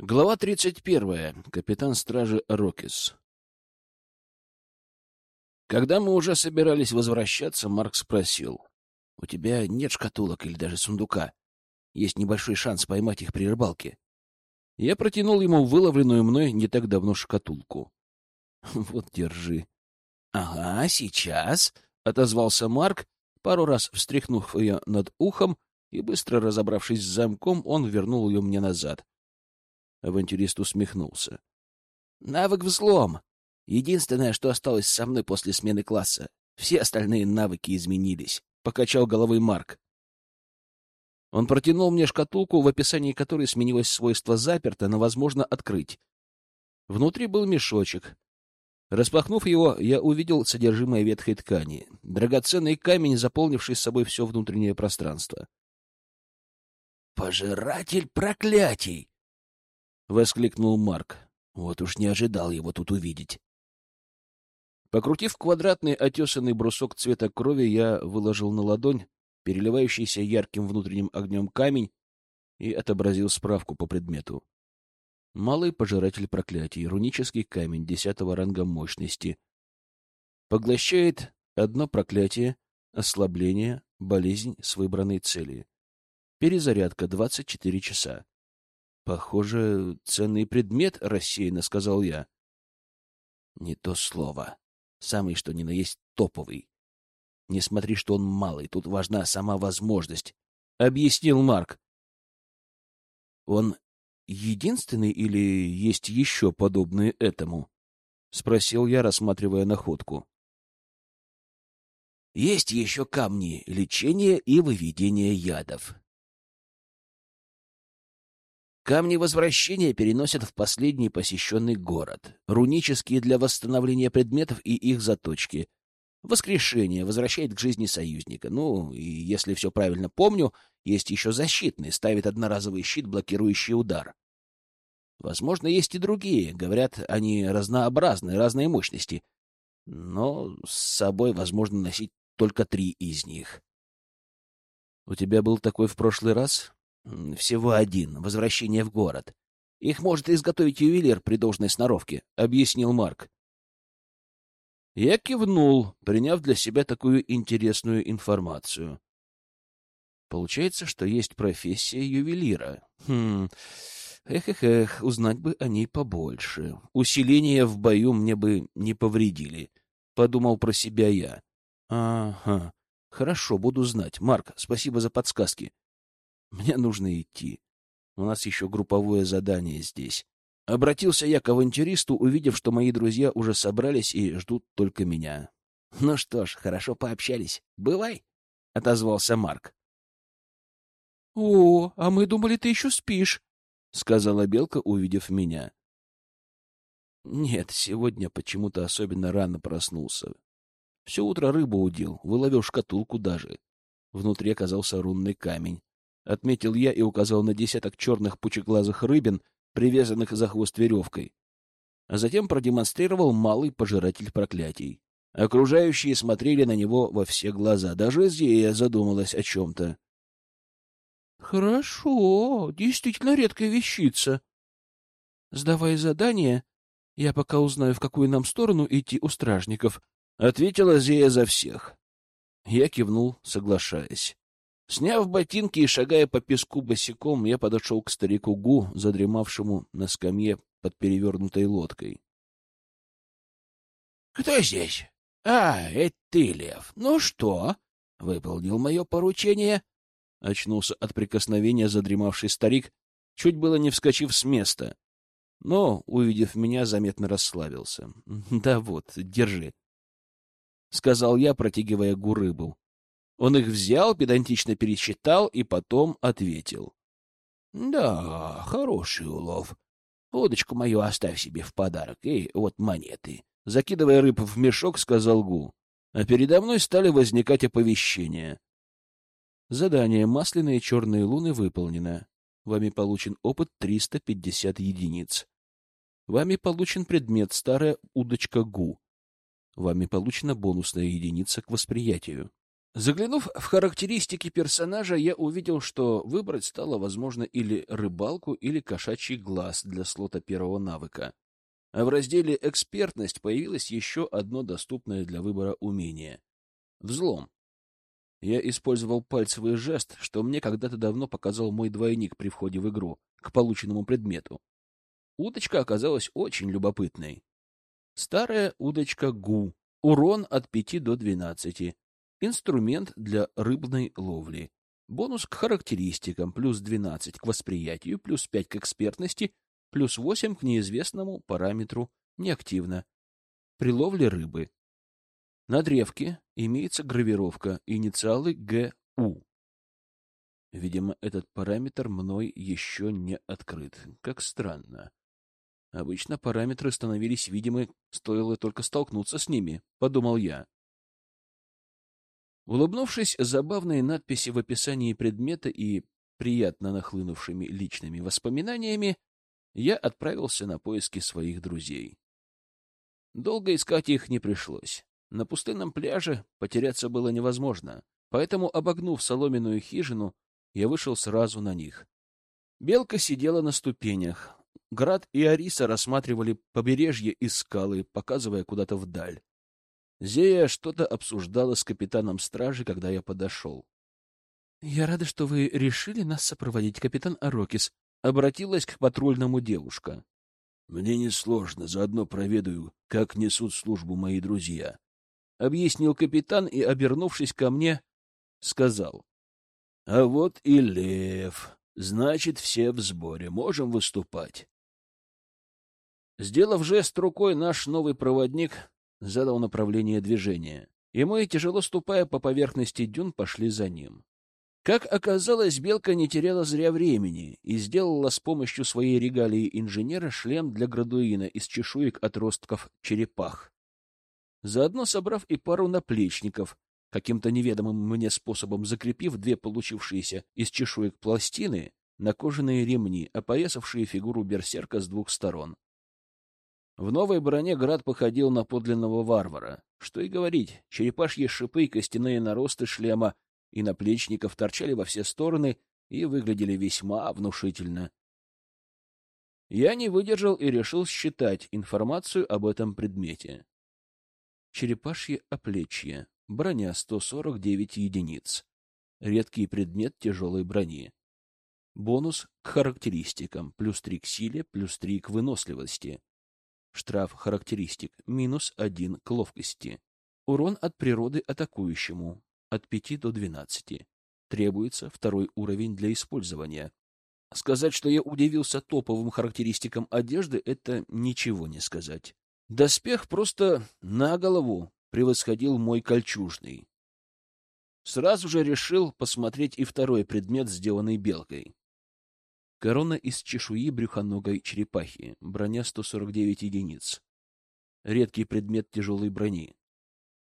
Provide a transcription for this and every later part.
Глава 31. Капитан стражи Рокис. Когда мы уже собирались возвращаться, Марк спросил. — У тебя нет шкатулок или даже сундука? Есть небольшой шанс поймать их при рыбалке. Я протянул ему выловленную мной не так давно шкатулку. — Вот, держи. — Ага, сейчас, — отозвался Марк, пару раз встряхнув ее над ухом, и, быстро разобравшись с замком, он вернул ее мне назад. Авантюрист усмехнулся. «Навык взлом. Единственное, что осталось со мной после смены класса. Все остальные навыки изменились», — покачал головой Марк. Он протянул мне шкатулку, в описании которой сменилось свойство заперто, но возможно открыть. Внутри был мешочек. Распахнув его, я увидел содержимое ветхой ткани. Драгоценный камень, заполнивший собой все внутреннее пространство. «Пожиратель проклятий!» — воскликнул Марк. Вот уж не ожидал его тут увидеть. Покрутив квадратный отесанный брусок цвета крови, я выложил на ладонь переливающийся ярким внутренним огнем камень и отобразил справку по предмету. Малый пожиратель проклятий, рунический камень десятого ранга мощности. Поглощает одно проклятие, ослабление, болезнь с выбранной цели. Перезарядка 24 часа. Похоже, ценный предмет, рассеянно сказал я. Не то слово. Самый что ни на есть топовый. Не смотри, что он малый, тут важна сама возможность, объяснил Марк. Он единственный или есть еще подобные этому? спросил я, рассматривая находку. Есть еще камни лечения и выведения ядов. Камни возвращения переносят в последний посещенный город. Рунические для восстановления предметов и их заточки. Воскрешение возвращает к жизни союзника. Ну, и если все правильно помню, есть еще защитный, ставит одноразовый щит, блокирующий удар. Возможно, есть и другие. Говорят, они разнообразны, разной мощности. Но с собой возможно носить только три из них. — У тебя был такой в прошлый раз? Всего один — возвращение в город. Их может изготовить ювелир при должной сноровке, — объяснил Марк. Я кивнул, приняв для себя такую интересную информацию. Получается, что есть профессия ювелира. Хм, эх-эх-эх, узнать бы о ней побольше. Усиления в бою мне бы не повредили, — подумал про себя я. Ага, хорошо, буду знать. Марк, спасибо за подсказки. Мне нужно идти. У нас еще групповое задание здесь. Обратился я к авантюристу, увидев, что мои друзья уже собрались и ждут только меня. — Ну что ж, хорошо пообщались. Бывай, — отозвался Марк. — О, а мы думали, ты еще спишь, — сказала Белка, увидев меня. Нет, сегодня почему-то особенно рано проснулся. Все утро рыбу удил, выловил шкатулку даже. Внутри оказался рунный камень отметил я и указал на десяток черных пучеглазых рыбин, привязанных за хвост веревкой. А затем продемонстрировал малый пожиратель проклятий. Окружающие смотрели на него во все глаза. Даже Зея задумалась о чем-то. — Хорошо, действительно редкая вещица. — Сдавай задание, я пока узнаю, в какую нам сторону идти у стражников, — ответила Зея за всех. Я кивнул, соглашаясь. Сняв ботинки и шагая по песку босиком, я подошел к старику Гу, задремавшему на скамье под перевернутой лодкой. — Кто здесь? — А, это ты, Лев. Ну что? Выполнил мое поручение. Очнулся от прикосновения задремавший старик, чуть было не вскочив с места. Но, увидев меня, заметно расслабился. — Да вот, держи, — сказал я, протягивая Гу рыбу. Он их взял, педантично пересчитал и потом ответил. — Да, хороший улов. Удочку мою оставь себе в подарок, и вот монеты. Закидывая рыб в мешок, сказал Гу. А передо мной стали возникать оповещения. Задание «Масляные черные луны» выполнено. Вами получен опыт 350 единиц. Вами получен предмет «Старая удочка Гу». Вами получена бонусная единица к восприятию. Заглянув в характеристики персонажа, я увидел, что выбрать стало возможно или рыбалку, или кошачий глаз для слота первого навыка. А в разделе «Экспертность» появилось еще одно доступное для выбора умение — взлом. Я использовал пальцевый жест, что мне когда-то давно показал мой двойник при входе в игру, к полученному предмету. Удочка оказалась очень любопытной. Старая удочка ГУ. Урон от 5 до 12. Инструмент для рыбной ловли. Бонус к характеристикам, плюс 12 к восприятию, плюс 5 к экспертности, плюс 8 к неизвестному параметру неактивно. При ловле рыбы. На древке имеется гравировка инициалы ГУ. Видимо, этот параметр мной еще не открыт. Как странно. Обычно параметры становились видимы, стоило только столкнуться с ними, — подумал я. Улыбнувшись забавной надписи в описании предмета и приятно нахлынувшими личными воспоминаниями, я отправился на поиски своих друзей. Долго искать их не пришлось. На пустынном пляже потеряться было невозможно, поэтому, обогнув соломенную хижину, я вышел сразу на них. Белка сидела на ступенях. Град и Ариса рассматривали побережье и скалы, показывая куда-то вдаль. Зея что-то обсуждала с капитаном стражи, когда я подошел. — Я рада, что вы решили нас сопроводить, капитан Арокис, — обратилась к патрульному девушка. — Мне несложно, заодно проведаю, как несут службу мои друзья, — объяснил капитан и, обернувшись ко мне, сказал. — А вот и лев. Значит, все в сборе. Можем выступать. Сделав жест рукой, наш новый проводник задал направление движения, и мы, тяжело ступая по поверхности дюн, пошли за ним. Как оказалось, Белка не теряла зря времени и сделала с помощью своей регалии инженера шлем для градуина из чешуек отростков черепах. Заодно собрав и пару наплечников, каким-то неведомым мне способом закрепив две получившиеся из чешуек пластины на кожаные ремни, опоясавшие фигуру берсерка с двух сторон. В новой броне град походил на подлинного варвара. Что и говорить, черепашьи шипы и костяные наросты шлема и наплечников торчали во все стороны и выглядели весьма внушительно. Я не выдержал и решил считать информацию об этом предмете. Черепашье оплечье. Броня 149 единиц. Редкий предмет тяжелой брони. Бонус к характеристикам. Плюс 3 к силе, плюс 3 к выносливости. Штраф характеристик минус один к ловкости. Урон от природы атакующему от 5 до 12. Требуется второй уровень для использования. Сказать, что я удивился топовым характеристикам одежды, это ничего не сказать. Доспех просто на голову превосходил мой кольчужный. Сразу же решил посмотреть и второй предмет, сделанный белкой. Корона из чешуи брюхоногой черепахи. Броня 149 единиц. Редкий предмет тяжелой брони.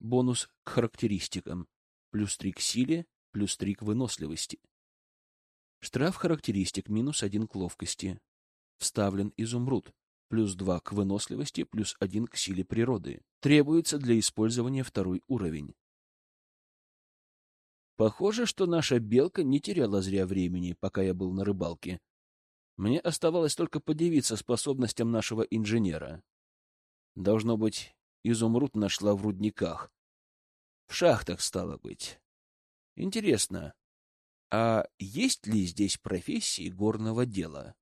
Бонус к характеристикам. Плюс 3 к силе, плюс 3 к выносливости. Штраф характеристик минус 1 к ловкости. Вставлен изумруд. Плюс 2 к выносливости, плюс 1 к силе природы. Требуется для использования второй уровень. Похоже, что наша белка не теряла зря времени, пока я был на рыбалке. Мне оставалось только подивиться способностям нашего инженера. Должно быть, изумруд нашла в рудниках. В шахтах, стало быть. Интересно, а есть ли здесь профессии горного дела?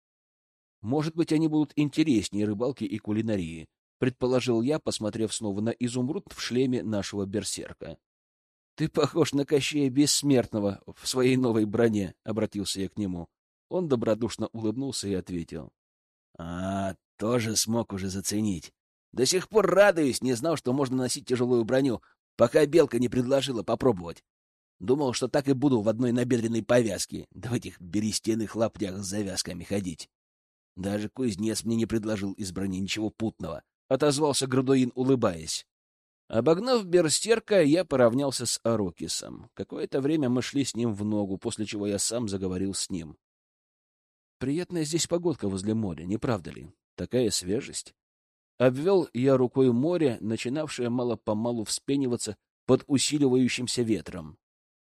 Может быть, они будут интереснее рыбалки и кулинарии, предположил я, посмотрев снова на изумруд в шлеме нашего берсерка. — Ты похож на Кощея Бессмертного в своей новой броне, — обратился я к нему. Он добродушно улыбнулся и ответил. — А, тоже смог уже заценить. До сих пор радуюсь, не знал, что можно носить тяжелую броню, пока Белка не предложила попробовать. Думал, что так и буду в одной набедренной повязке, да в этих берестяных лаптях с завязками ходить. Даже кузнец мне не предложил из брони ничего путного, — отозвался Градуин, улыбаясь. Обогнав берстерка, я поравнялся с Арокисом. Какое-то время мы шли с ним в ногу, после чего я сам заговорил с ним. Приятная здесь погодка возле моря, не правда ли? Такая свежесть. Обвел я рукой море, начинавшее мало-помалу вспениваться под усиливающимся ветром.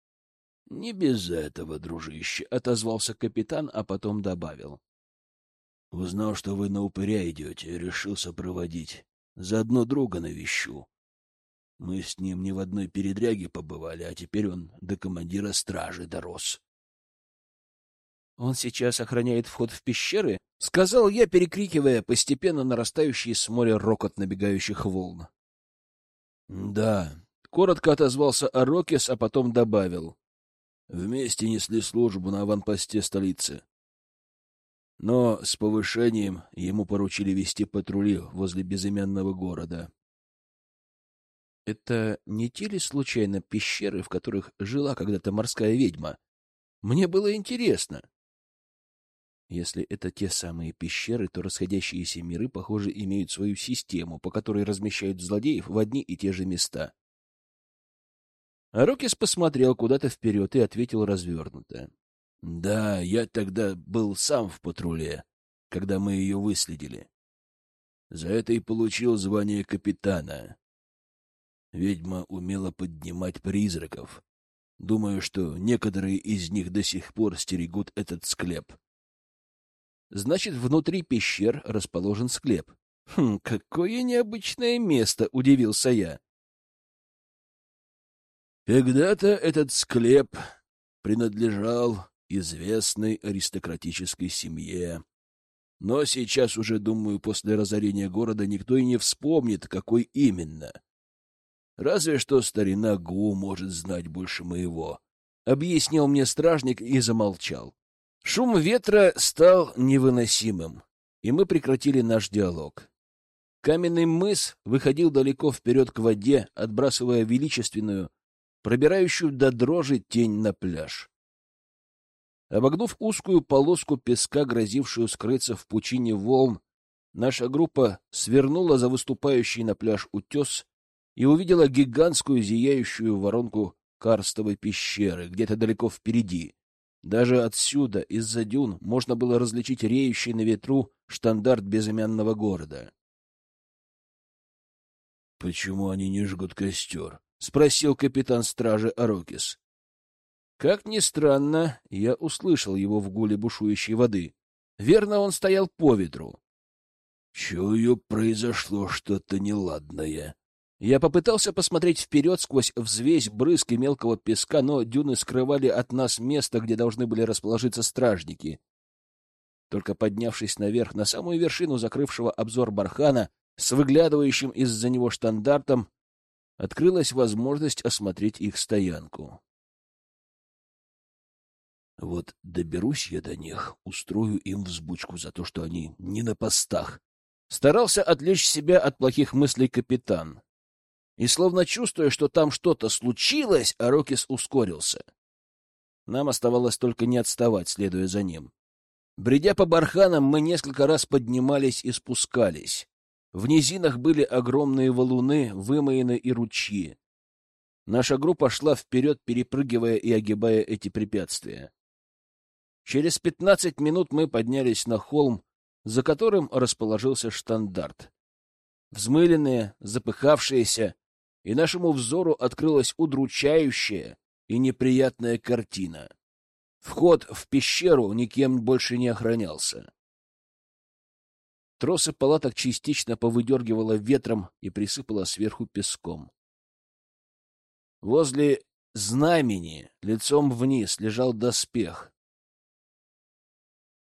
— Не без этого, дружище, — отозвался капитан, а потом добавил. — Узнал, что вы на упыря идете, решился проводить. Заодно друга навещу. Мы с ним не в одной передряге побывали, а теперь он до командира стражи дорос. «Он сейчас охраняет вход в пещеры?» — сказал я, перекрикивая постепенно нарастающий с моря рокот набегающих волн. «Да», — коротко отозвался Арокис, а потом добавил. «Вместе несли службу на аванпосте столицы. Но с повышением ему поручили вести патрули возле безымянного города. Это не те ли случайно пещеры, в которых жила когда-то морская ведьма? Мне было интересно. Если это те самые пещеры, то расходящиеся миры, похоже, имеют свою систему, по которой размещают злодеев в одни и те же места. Арокис посмотрел куда-то вперед и ответил развернуто. — Да, я тогда был сам в патруле, когда мы ее выследили. За это и получил звание капитана. Ведьма умела поднимать призраков. Думаю, что некоторые из них до сих пор стерегут этот склеп. Значит, внутри пещер расположен склеп. Хм, какое необычное место, удивился я. Когда-то этот склеп принадлежал известной аристократической семье. Но сейчас уже, думаю, после разорения города никто и не вспомнит, какой именно. Разве что старина Гу может знать больше моего. Объяснил мне стражник и замолчал. Шум ветра стал невыносимым, и мы прекратили наш диалог. Каменный мыс выходил далеко вперед к воде, отбрасывая величественную, пробирающую до дрожи тень на пляж. Обогнув узкую полоску песка, грозившую скрыться в пучине волн, наша группа свернула за выступающий на пляж утес и увидела гигантскую зияющую воронку карстовой пещеры где-то далеко впереди, даже отсюда, из-за дюн, можно было различить реющий на ветру штандарт безымянного города. — Почему они не жгут костер? — спросил капитан стражи Арокис. Как ни странно, я услышал его в гуле бушующей воды. Верно, он стоял по ветру. — Чую, произошло что-то неладное, я попытался посмотреть вперед сквозь взвесь брызг и мелкого песка, но дюны скрывали от нас место, где должны были расположиться стражники. Только поднявшись наверх, на самую вершину закрывшего обзор бархана, с выглядывающим из-за него штандартом, открылась возможность осмотреть их стоянку. Вот доберусь я до них, устрою им взбучку за то, что они не на постах. Старался отвлечь себя от плохих мыслей капитан. И, словно чувствуя, что там что-то случилось, Арокис ускорился. Нам оставалось только не отставать, следуя за ним. Бредя по барханам, мы несколько раз поднимались и спускались. В низинах были огромные валуны, вымоины и ручьи. Наша группа шла вперед, перепрыгивая и огибая эти препятствия. Через пятнадцать минут мы поднялись на холм, за которым расположился штандарт. Взмыленные, запыхавшиеся, и нашему взору открылась удручающая и неприятная картина. Вход в пещеру никем больше не охранялся. Тросы палаток частично повыдергивало ветром и присыпало сверху песком. Возле знамени лицом вниз лежал доспех.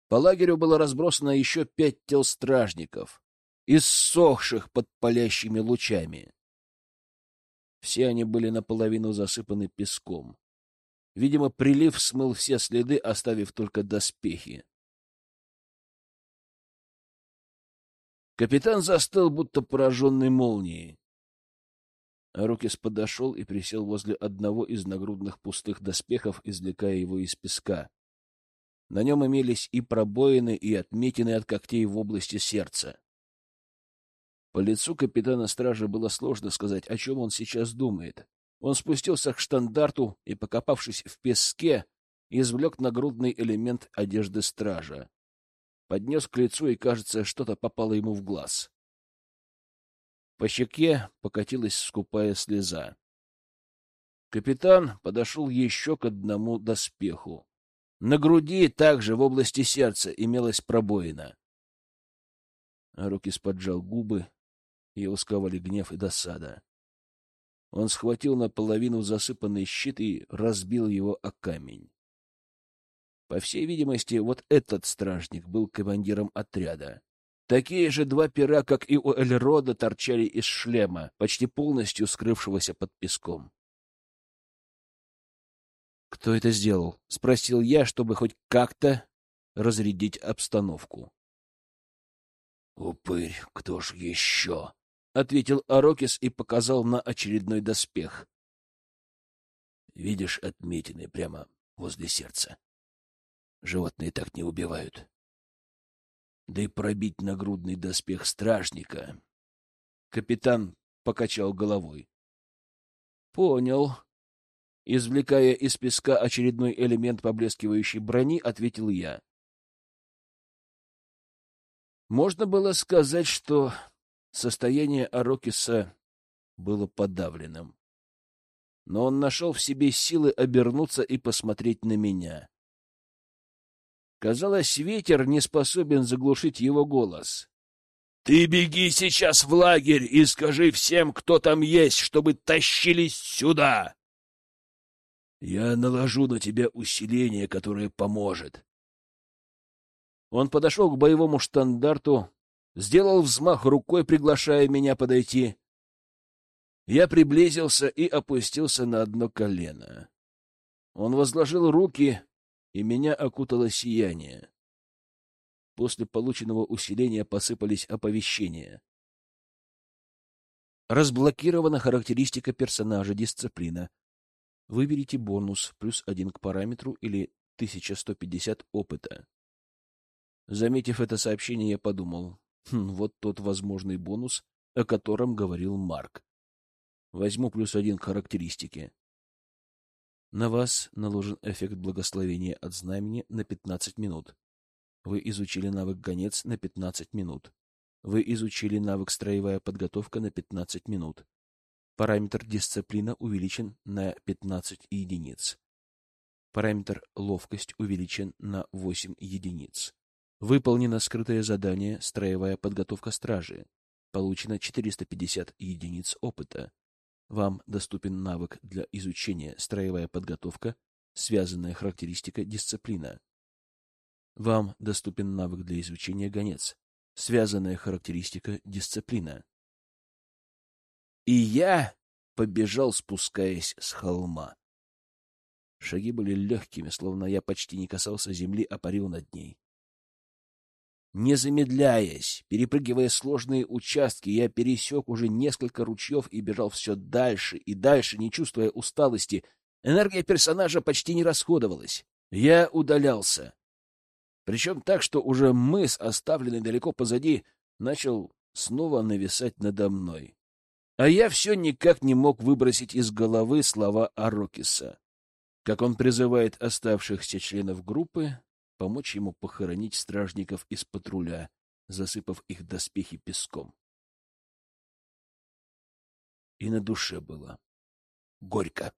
По лагерю было разбросано еще пять тел стражников, иссохших под палящими лучами. Все они были наполовину засыпаны песком. Видимо, прилив смыл все следы, оставив только доспехи. Капитан застыл, будто пораженный молнией. Арукис подошел и присел возле одного из нагрудных пустых доспехов, извлекая его из песка. На нем имелись и пробоины, и отметины от когтей в области сердца. По лицу капитана стражи было сложно сказать, о чем он сейчас думает. Он спустился к штандарту и, покопавшись в песке, извлек нагрудный элемент одежды стража. Поднес к лицу, и, кажется, что-то попало ему в глаз. По щеке покатилась скупая слеза. Капитан подошел еще к одному доспеху. На груди также в области сердца имелась пробоина. Арукис поджал губы, его сковали гнев и досада. Он схватил наполовину засыпанный щит и разбил его о камень. По всей видимости, вот этот стражник был командиром отряда. Такие же два пера, как и у Эльрода, торчали из шлема, почти полностью скрывшегося под песком. «Кто это сделал?» — спросил я, чтобы хоть как-то разрядить обстановку. «Упырь, кто ж еще?» — ответил Арокис и показал на очередной доспех. «Видишь отметины прямо возле сердца? Животные так не убивают. Да и пробить нагрудный доспех стражника...» Капитан покачал головой. «Понял». Извлекая из песка очередной элемент поблескивающей брони, ответил я. Можно было сказать, что Состояние Арокиса было подавленным. Но он нашел в себе силы обернуться и посмотреть на меня. Казалось, ветер не способен заглушить его голос. — Ты беги сейчас в лагерь и скажи всем, кто там есть, чтобы тащились сюда! Я наложу на тебя усиление, которое поможет. Он подошел к боевому штандарту, сделал взмах рукой, приглашая меня подойти. Я приблизился и опустился на одно колено. Он возложил руки, и меня окутало сияние. После полученного усиления посыпались оповещения. Разблокирована характеристика персонажа дисциплина. Выберите бонус плюс один к параметру или 1150 опыта. Заметив это сообщение, я подумал, Хм, вот тот возможный бонус, о котором говорил Марк. Возьму плюс один к характеристике. На вас наложен эффект благословения от знамени на 15 минут. Вы изучили навык гонец на 15 минут. Вы изучили навык строевая подготовка на 15 минут. Параметр дисциплина увеличен на 15 единиц. Параметр ловкость увеличен на 8 единиц. Выполнено скрытое задание «Строевая подготовка стражи». Получено 450 единиц опыта. Вам доступен навык для изучения «Строевая подготовка», связанная характеристика «Дисциплина». Вам доступен навык для изучения «Гонец», связанная характеристика «Дисциплина». И я побежал, спускаясь с холма. Шаги были легкими, словно я почти не касался земли, а парил над ней. Не замедляясь, перепрыгивая сложные участки, я пересек уже несколько ручьев и бежал все дальше и дальше, не чувствуя усталости. Энергия персонажа почти не расходовалась. Я удалялся. Причем так, что уже мыс, оставленный далеко позади, начал снова нависать надо мной. А я все никак не мог выбросить из головы слова Арокиса. Как он призывает оставшихся членов группы помочь ему похоронить стражников из патруля, засыпав их доспехи песком. И на душе было горько.